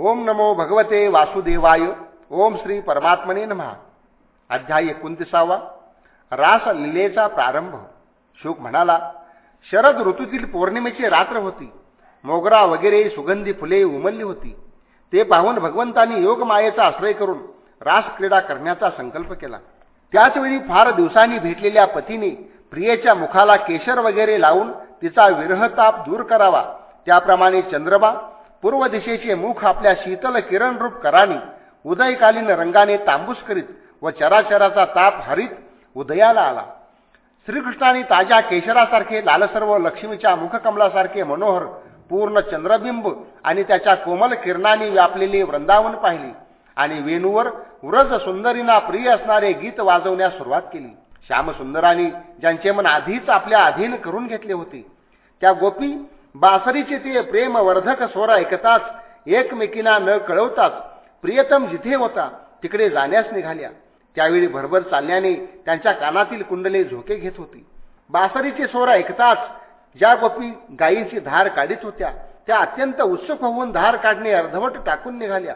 ओम नमो भगवते वासुदेवाय ओम श्री परमात्मने नमहा अध्याय एकोणतीसावा. रासलीलेचा प्रारंभ. शोक म्हणाला शरद ऋतूतील पौर्णिमेची रात्र होती. मोगरा वगैरे सुगंधी फुले उमलली होती. ते पाहून भगवंतांनी योगमायेचा आश्रय करून रास क्रीडा करण्याचा संकल्प केला. त्याचवेळी फार दिवसांनी भेटलेल्या पतीने प्रियेच्या मुखाला केशर वगैरे लावून तिचा विरहताप दूर करावा. त्याप्रमाणे चंद्रमा पूर्व दिशेचे मुख आपल्या शीतल किरणरूप करानी उदयकालीन रंगाने तांबूस करीत व चराचराचा ताप हरित उदयाला आला. श्रीकृष्णाने ताज्या केशरासारखे लालसर्व लक्ष्मीच्या मुखकमलासारखे मनोहर पूर्ण चंद्रबिंब आणि त्याच्या कोमल किरणाने व्यापलेले वृंदावन पाहिले आणि वेणूवर व्रज सुंदरींना प्रिय असणारे गीत वाजवण्यास सुरुवात केली. श्यामसुंदराने ज्यांचे मन आधीच आपल्या अधीन करून घेतले होते त्या गोपी बासरीचे ते प्रेमवर्धक स्वर ऐकताच एकमेकींना न कळवताच प्रियतम जिथे होता तिकडे जाण्यास निघाल्या. त्यावेळी भरभर चालण्याने त्यांच्या कानातील कुंडले झोके घेत होती. बासरीचे स्वर ऐकताच ज्या गोपी गायींची धार काढीत होत्या त्या अत्यंत उत्सुक होऊन धार काढणे अर्धवट टाकून निघाल्या.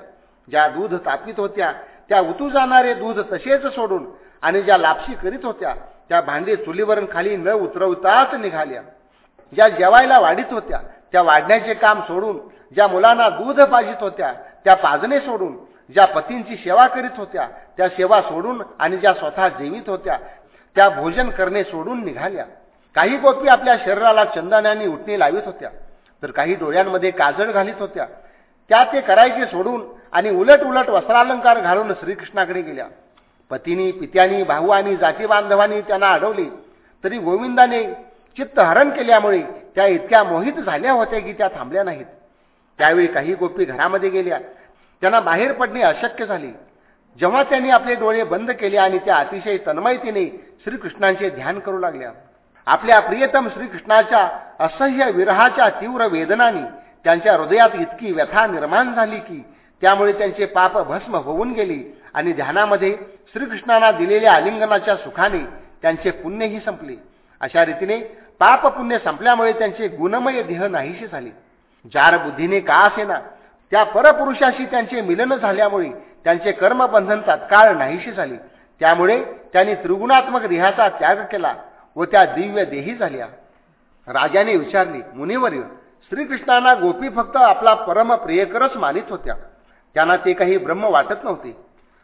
ज्या दूध तापित होत्या त्या उतू जाणारे दूध तसेच सोडून आणि ज्या लापशी करीत होत्या त्या भांडी चुलीवरून खाली न उतरवताच निघाल्या. ज्या जेवायला वाढीत होत्या त्या वाढण्याचे काम सोडून ज्या मुलांना दूध पाजित होत्या त्या पाजणे सोडून ज्या पतींची सेवा करीत होत्या त्या सेवा सोडून आणि ज्या स्वतः जीवित होत्या त्या भोजन करणे सोडून निघाल्या. काही गोपी आपल्या शरीराला चंदनाने उठणे लावित होत्या. तर काही डोळ्यांमध्ये काजळ घालीत होत्या. त्या ते करायचे सोडून आणि उलट उलट वस्त्रालंकार घालून श्रीकृष्णाकडे गेल्या. पतीनी पित्यानी भाऊ आणि जाती बांधवांनी त्यांना अडवले. तरी गोविंदाने चित्त हरण केल्यामुळे त्या इतक्या मोहित झाल्या होत्या की त्या थांबल्या नाहीत. त्यावेळी काही गोपी घरामध्ये गेल्या. त्यांना बाहेर पडणे अशक्य झाले. जेव्हा त्यांनी आपले डोळे बंद केले आणि त्या अतिशय तन्मयतेने श्रीकृष्णांचे ध्यान करू लागल्या. आपल्या प्रियतम श्रीकृष्णाच्या असह्य विरहाच्या तीव्र वेदनाने त्यांच्या हृदयात इतकी व्यथा निर्माण झाली की त्यामुळे त्यांचे पाप भस्म होऊन गेले आणि ध्यानामध्ये श्रीकृष्णांना दिलेल्या आलिंगनाच्या सुखाने त्यांचे पुण्यही संपले. अशा रीतीने पाप पुण्य संपल्यामुळे त्यांचे गुणमय देह नाहीशी झाले. जार बुद्धीने का असेना? त्या परपुरुषाशी त्यांचे मिलन झाल्यामुळे त्यांचे कर्मबंधन तात्काळ नाहीशी झाले. त्यामुळे त्यांनी त्रिगुणात्मक देहाचा त्याग केला व त्या दिव्य देही झाल्या. राजाने विचारले मुनिवर्य श्रीकृष्णांना गोपी फक्त आपला परम प्रियकरच मानित होत्या. त्यांना ते काही ब्रह्म वाटत नव्हते.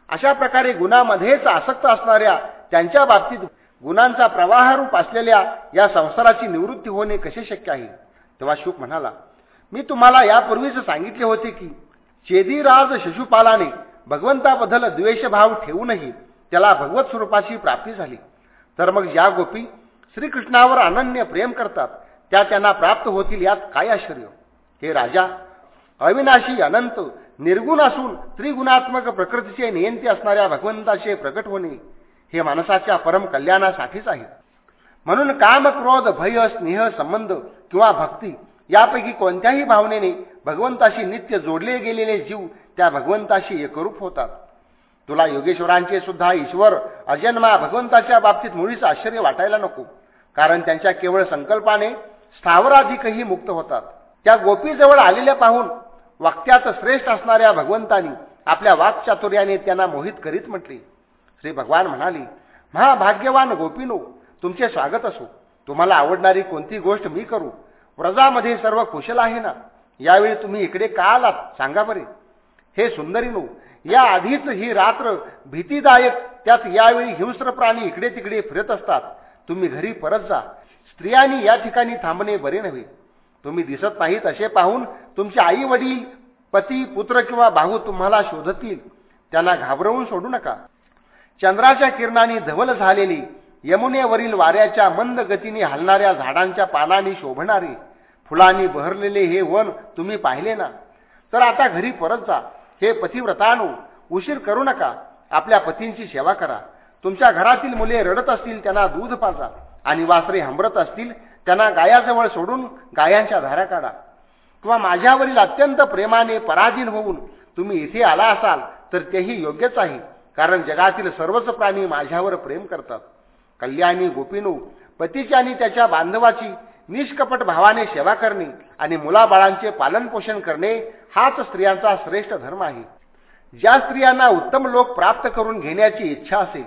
अशा प्रकारे गुणामध्येच आसक्त असणाऱ्या त्यांच्या बाबतीत गुणांचा प्रवाहरूप असलेल्या या संसाराची निवृत्ती होणे कसे शक्य आहे? तेव्हा शुक म्हणाला मी तुम्हाला यापूर्वीच सांगितले होते की चेदीराज शिशुपालाने भगवंताबद्दल द्वेषभाव ठेवूनही त्याला भगवत स्वरूपाची प्राप्ती झाली. तर मग ज्या गोपी श्रीकृष्णावर अनन्य प्रेम करतात त्या त्यांना प्राप्त होतील यात काय आश्चर्य? हे राजा अविनाशी अनंत निर्गुण असून त्रिगुणात्मक प्रकृतीचे नियंती असणाऱ्या भगवंताचे प्रकट होणे हे माणसाच्या परम कल्याणासाठीच आहे. म्हणून काम क्रोध भय स्नेह संबंध किंवा भक्ती यापैकी कोणत्याही भावनेने भगवंताशी नित्य जोडले गेलेले जीव त्या भगवंताशी एकरूप होतात. तुला योगेश्वरांचे सुद्धा ईश्वर अजन्मा भगवंताच्या बाबतीत मुळीच आश्चर्य वाटायला नको. कारण त्यांच्या केवळ संकल्पाने स्थावराधिकही मुक्त होतात. त्या गोपीजवळ आलेल्या पाहून वाक्यात श्रेष्ठ असणाऱ्या भगवंतानी आपल्या वाक्चातुर्याने त्यांना मोहित करीत म्हटले. श्री भगवान म्हणाली महाभाग्यवान गोपीनो तुमचे स्वागत असो. तुम्हाला आवडणारी कोणती गोष्ट मी करू. व्रजामध्ये सर्व कुशल आहे ना? यावेळी तुम्ही इकडे का आलात? सांगा बरे. हे सुंदरीनो या आधीच ही रात्र भीतीदायक त्यात यावेळी हिंस्र प्राणी इकडे तिकडे फिरत असतात. तुम्ही घरी परत जा. स्त्रियांनी या ठिकाणी थांबणे बरे नव्हे. तुम्ही दिसत नाहीत असे पाहून तुमचे आई वडील पती पुत्र किंवा भाऊ तुम्हाला शोधतील. त्यांना घाबरवून सोडू नका. चंद्राच्या किरणाने धवल झालेली यमुनेवरील वाऱ्याच्या मंद गतीने हलणाऱ्या झाडांच्या पानांनी शोभणारे फुलांनी बहरलेले हे वन तुम्ही पाहिले ना? तर आता घरी परत जा. हे पतिव्रतानू उशीर करू नका. आपल्या पतींची सेवा करा. तुमच्या घरातील मुले रडत असतील त्यांना दूध पाजा. आणि वासरे हंबरत असतील त्यांना गायाजवळ सोडून गायांच्या धारा काढा. किंवा माझ्यावरील अत्यंत प्रेमाने पराधीन होऊन तुम्ही इथे आला असाल तर तेही योग्यच आहे. कारण जगातील सर्वच प्राणी माझ्यावर प्रेम करतात. कल्याणी गोपीनू पतीची आणि त्याच्या बांधवाची निष्कपट भावाने सेवा करणे आणि मुलाबाळांचे पालनपोषण करणे हाच स्त्रियांचा श्रेष्ठ धर्म आहे. ज्या स्त्रियांना उत्तम लोक प्राप्त करून घेण्याची इच्छा असेल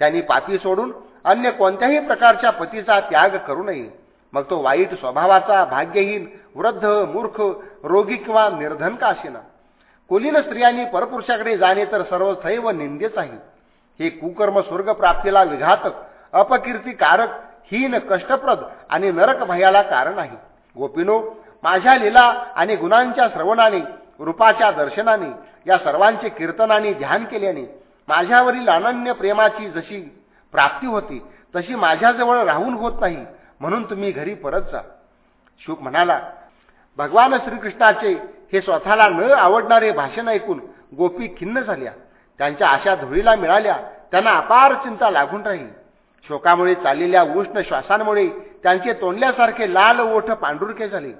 त्यांनी पापी सोडून अन्य कोणत्याही प्रकारच्या पतीचा त्याग करू नये. मग तो वाईट स्वभावाचा भाग्यहीन वृद्ध मूर्ख रोगी किंवा निर्धन का असेना? कुलीन स्त्रियांनी परपुरुषाकडे जाणे तर सर्वसैव निंदेच आहे. हे कुकर्म स्वर्ग प्राप्तीला विघातक अपकीर्तीकारक हीन कष्टप्रद आणि नरक भयाला कारण आहे. गोपिनो माझ्या लीला आणि गुणांच्या श्रवणाने रूपाच्या दर्शनाने या सर्वांचे कीर्तनाने ध्यान केल्याने माझ्यावरील अनन्य प्रेमाची जशी प्राप्ती होती तशी माझ्याजवळ राहून होत नाही म्हणून तुम्ही घरी परत जा. शुक म्हणाला भगवान श्रीकृष्णाचे हे स्वतःला न आवडणारे भाषण ऐकून गोपी खिन्न झाल्या. त्यांच्या आशा धुळीला मिळाल्या. त्यांना अपार चिंता लागून राहील. शोकामुळे चाललेल्या उष्ण श्वासांमुळे त्यांचे तोंडल्यासारखे लाल ओठ पांढुरके झाले.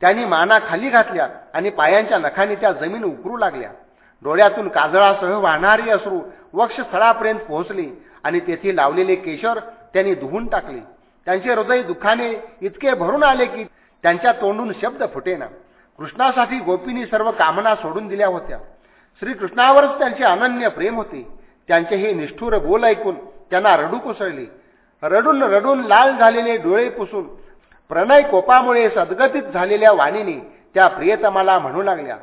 त्यांनी माना खाली घातल्या आणि पायांच्या नखाने त्या जमीन उकरू लागल्या. डोळ्यातून काजळासह वाहणारी असरू वक्षस्थळापर्यंत पोहोचले आणि तेथे लावलेले केशर त्यांनी धुवून टाकले. त्यांचे हृदय दुःखाने इतके भरून आले की त्यांच्या तोंडून शब्द फुटेना. कृष्णासाठी गोपींनी सर्व कामना सोडून दिल्या होत्या. श्रीकृष्णावरच त्यांचे अनन्य प्रेम होते. त्यांचे हे निष्ठुर बोल ऐकून त्यांना रडू कोसळले. रडून रडून लाल झालेले डोळे पुसून प्रणय कोपामुळे सदगतीत झालेल्या वाणीने त्या प्रियतमाला म्हणू लागल्या.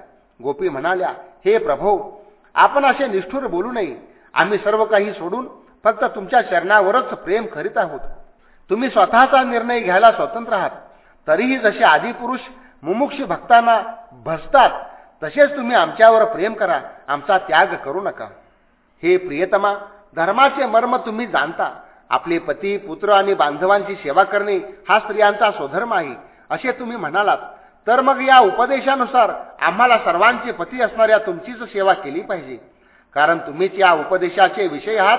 गोपी म्हणाल्या हे प्रभो आपण असे निष्ठुर बोलू नये. आम्ही सर्व काही सोडून फक्त तुमच्या चरणावरच प्रेम करीत आहोत. तुम्ही स्वतःचा निर्णय घ्यायला स्वतंत्र आहात. तरीही जसे आदिपुरुष मुमुक्ष भक्तांना भसतात तसेच तुम्ही आमच्यावर प्रेम करा. आमचा त्याग करू नका. हे प्रियतमा धर्माचे मर्म तुम्ही जाणता. आपले पती पुत्र आणि बांधवांची सेवा करणे हा स्त्रियांचा स्वधर्म आहे असे तुम्ही म्हणालात. तर मग या उपदेशानुसार आम्हाला सर्वांचे पती असणाऱ्या तुमचीच सेवा केली पाहिजे. कारण तुम्हीच या उपदेशाचे विषय आहात.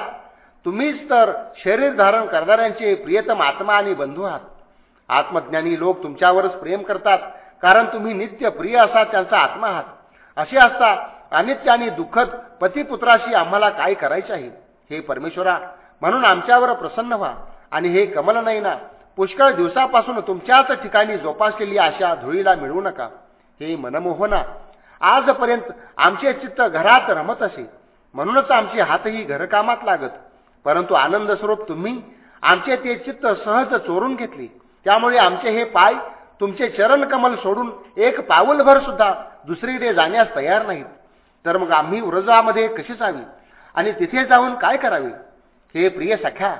तुम्हीच तर शरीर धारण करणाऱ्यांचे प्रियतम आत्मा आणि बंधू आहात. आत्मज्ञानी लोक तुमच्यावरच प्रेम करतात. कारण तुम्ही नित्य प्रिय असा त्यांचा आत्मा आहात. असे असता अनित्य आणि दुःखद पतीपुत्राशी आम्हाला काय करायचे आहे? हे परमेश्वरा म्हणून आमच्यावर प्रसन्न व्हा. आणि हे कमल ना पुष्कळ दिवसापासून तुमच्याच ठिकाणी जोपासलेली आशा धुळीला मिळवू नका. हे मनमोहना आजपर्यंत आमचे चित्त घरात रमत असे. म्हणूनच आमचे हातही घरकामात लागत. परंतु आनंद स्वरूप तुम्ही आमचे ते चित्त सहज चोरून घेतले. त्यामुळे आमचे हे पाय तुमचे चरण कमल सोडून एक पाऊलभर सुद्धा दुसरीकडे जाण्यास तयार नाहीत. तर मग आम्ही व्रजामध्ये कशी जावी? आणि तिथे जाऊन काय करावे? हे प्रिय सख्या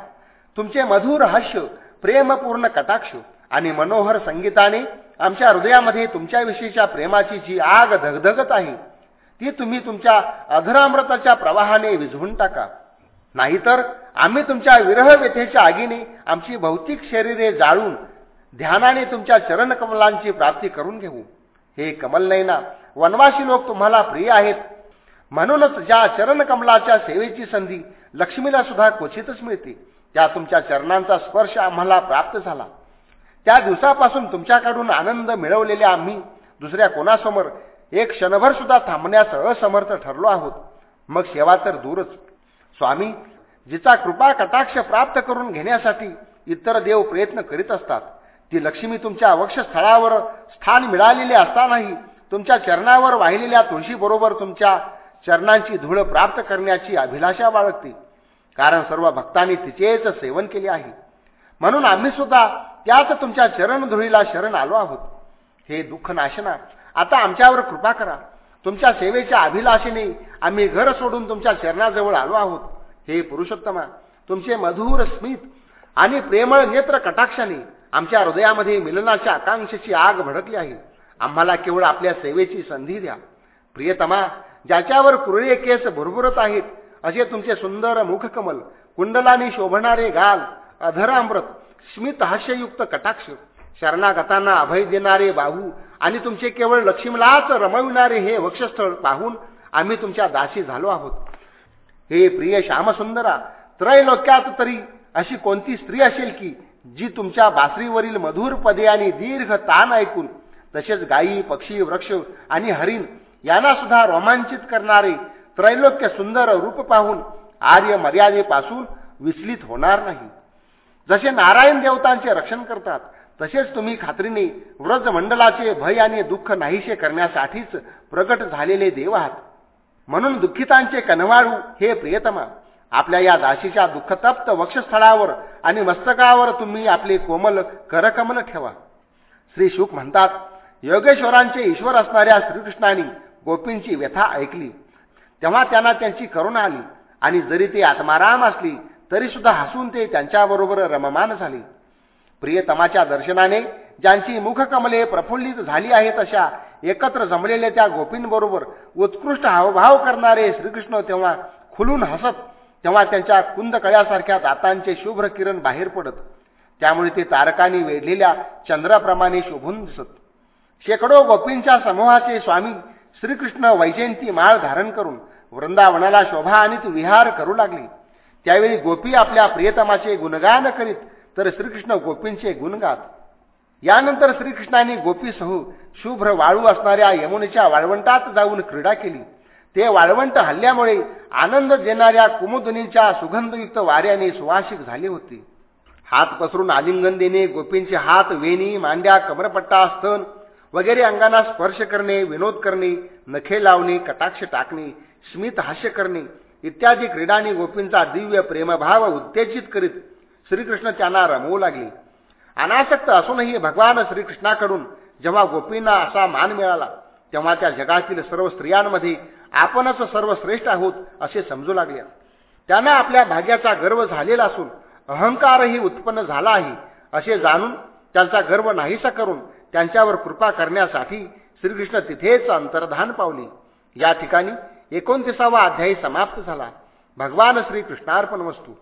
तुमचे मधुर हास्य प्रेमपूर्ण कटाक्ष आणि मनोहर संगीताने आमच्या हृदयामध्ये तुमच्याविषयीच्या प्रेमाची जी आग धगधगत आहे ती तुम्ही तुमच्या अधरामृताच्या प्रवाहाने विझवून टाका. नाहीतर आम्ही तुमच्या विरह व्यथेच्या आगीने आमची भौतिक शरीरे जाळून ध्यानाने तुमच्या चरणकमलांची प्राप्ती करून घेऊ. हे कमलनयना वनवासी लोक तुम्हाला प्रिय आहेत. म्हणूनच ज्या चरणकमलाच्या सेवेची संधी लक्ष्मीला सुद्धा क्वचितच मिळते त्या तुमच्या चरणांचा स्पर्श आम्हाला प्राप्त झाला. त्या दिवसापासून तुमच्याकडून आनंद मिळवलेले आम्ही दुसऱ्या कोणासमोर एक क्षणभर सुद्धा थांबण्यास असमर्थ ठरलो आहोत. मग सेवा तर दूरच. स्वामी जिचा कृपा कटाक्ष प्राप्त करून घेण्यासाठी इतर देव प्रयत्न करीत असतात. ती लक्ष्मी तुमच्या वक्षस्थळावर स्थान मिळालेले असतानाही तुमच्या चरणावर वाहिलेल्या तुळशीबरोबर तुमच्या चरणांची धूळ प्राप्त करण्याची अभिलाषा बाळगते. कारण सर्व भक्तांनी तिचेच सेवन केले आहे. म्हणून आम्ही सुद्धा त्याच तुमच्या चरण धुळीला शरण आलो आहोत. हे दुःख नाशना आता आमच्यावर कृपा करा. तुमच्या सेवेच्या अभिलाषेने आम्ही घर सोडून तुमच्या चरणाजवळ आलो आहोत. हे पुरुषोत्तमा तुमचे मधुर स्मित आणि प्रेमळ नेत्र कटाक्षाने आमच्या हृदयामध्ये मिलनाच्या आकांक्षेची आग भडकली आहे. आम्हाला केवळ आपल्या सेवेची संधी द्या. प्रियतमा ज्याच्यावर कुरळे केस भुरभुरत आहेत असे तुमचे सुंदर मुखकमल कुंडलाने शोभणारे गाल अधरामृत स्मित हास्ययुक्त कटाक्ष शरणागतांना अभय देणारे बाहू आणि तुमचे केवळ लक्ष्मीलाच रमविणारे हे वक्षस्थळ पाहून आम्ही तुमच्या दासी झालो आहोत. हे प्रिय श्यामसुंदरा त्रैलोक्यात तरी अशी कोणती स्त्री असेल की जी तुमच्या बासरीवरील मधुर पदे आणि दीर्घ ताण ऐकून तसेच गायी पक्षी वृक्ष आणि हरिण यांना सुद्धा रोमांचित करणारे त्रैलोक्य सुंदर रूप पाहून आर्य मर्यादेपासून विचलित होणार नाही. जसे नारायण देवतांचे रक्षण करतात तसेच तुम्ही खात्रीने व्रजमंडलाचे भय आणि दुःख नाहीसे करण्यासाठीच प्रगट झालेले देव आहात. म्हणून दुःखितांचे कनवाळू हे प्रियतमा आपल्या या दाशीच्या दुःखतप्त वक्षस्थळावर आणि मस्तकावर तुम्ही आपले कोमल करकमल ठेवा. श्री शुक म्हणतात योगेश्वरांचे ईश्वर असणाऱ्या श्रीकृष्णाने गोपींची व्यथा ऐकली. तेव्हा त्यांना त्यांची करुणा आली आणि जरी ते आत्माराम असली तरी सुद्धा हसून ते त्यांच्याबरोबर रममान झाले. प्रियतमाच्या दर्शनाने ज्यांची मुखकमले प्रफुल्लित झाली आहेत अशा एकत्र जमलेल्या त्या गोपींबरोबर उत्कृष्ट हावभाव करणारे श्रीकृष्ण तेव्हा खुलून हसत तेव्हा त्यांच्या कुंदकळ्यासारख्या दातांचे शुभ्र किरण बाहेर पडत त्यामुळे ते तारकांनी वेढलेल्या चंद्राप्रमाणे शोभून दिसत. शेकडो गोपींच्या समूहाचे स्वामी श्रीकृष्ण वैजयंती माळ धारण करून वृंदावनाला शोभा आणि विहार करू लागली. त्यावेळी गोपी आपल्या प्रियतमाचे गुणगान करीत तर श्रीकृष्ण गोपींचे गुणगात. यानंतर श्रीकृष्णाने गोपीसह शुभ्र वाळू असणाऱ्या यमुनेच्या वाळवंटात जाऊन क्रीडा केली. ते वाळवंट हल्ल्यामुळे आनंद देणाऱ्या कुमुदनीच्या सुगंधयुक्त वाऱ्याने सुवासिक झाले होते. हात पसरून आलिंगन देणे गोपींचे हात वेणी मांड्या कमरपट्टा स्तन वगैरे अंगांना स्पर्श करणे विनोद करणे नखे लावणे कटाक्ष टाकणे स्मित हास्य करणे इत्यादी क्रीडांनी गोपींचा दिव्य प्रेमभाव उत्तेजित करीत श्रीकृष्ण त्यांना रमवू लागले. अनासक्त असूनही भगवान श्रीकृष्णाकडून जेव्हा गोपींना असा मान मिळाला तेव्हा त्या जगातील सर्व स्त्रियांमध्ये आपणच सर्वश्रेष्ठ आहोत असे समजू लागले. त्यांना आपल्या भाग्याचा गर्व झालेला असून अहंकारही उत्पन्न झाला आहे असे जाणून त्यांचा गर्व नाहीसा करून त्यांच्यावर कृपा करण्यासाठी श्रीकृष्ण तिथेच अंतर्धान पावले. या ठिकाणी एकोणतीसावा अध्यायी समाप्त झाला. भगवान श्रीकृष्णार्पण वस्तू.